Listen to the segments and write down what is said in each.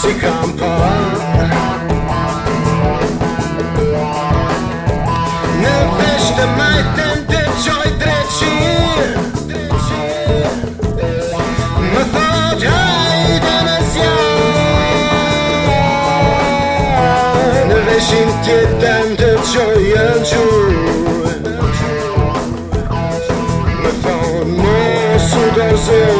si campa Në vesh të majtën të qoj dreqin Më thot hajde në zjarë. Në veshin tjetën të qoj e gjurë Më thot mos u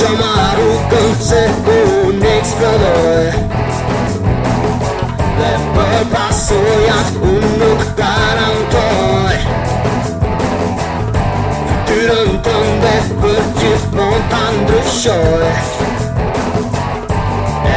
Shama rrugën se unë eksplodoj Dhe për pasojat unë nuk garantoj Fytyrën tënde për gjithmonë ta ndryshoj E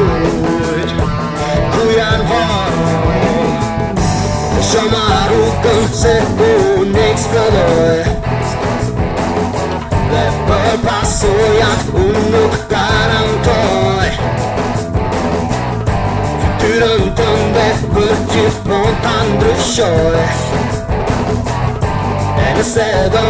rrugën se unë eksplodoj Dhe për pasojat unë nuk garantoj Fytyrën tënde për gjithmonë ta ndryshoj E nëse do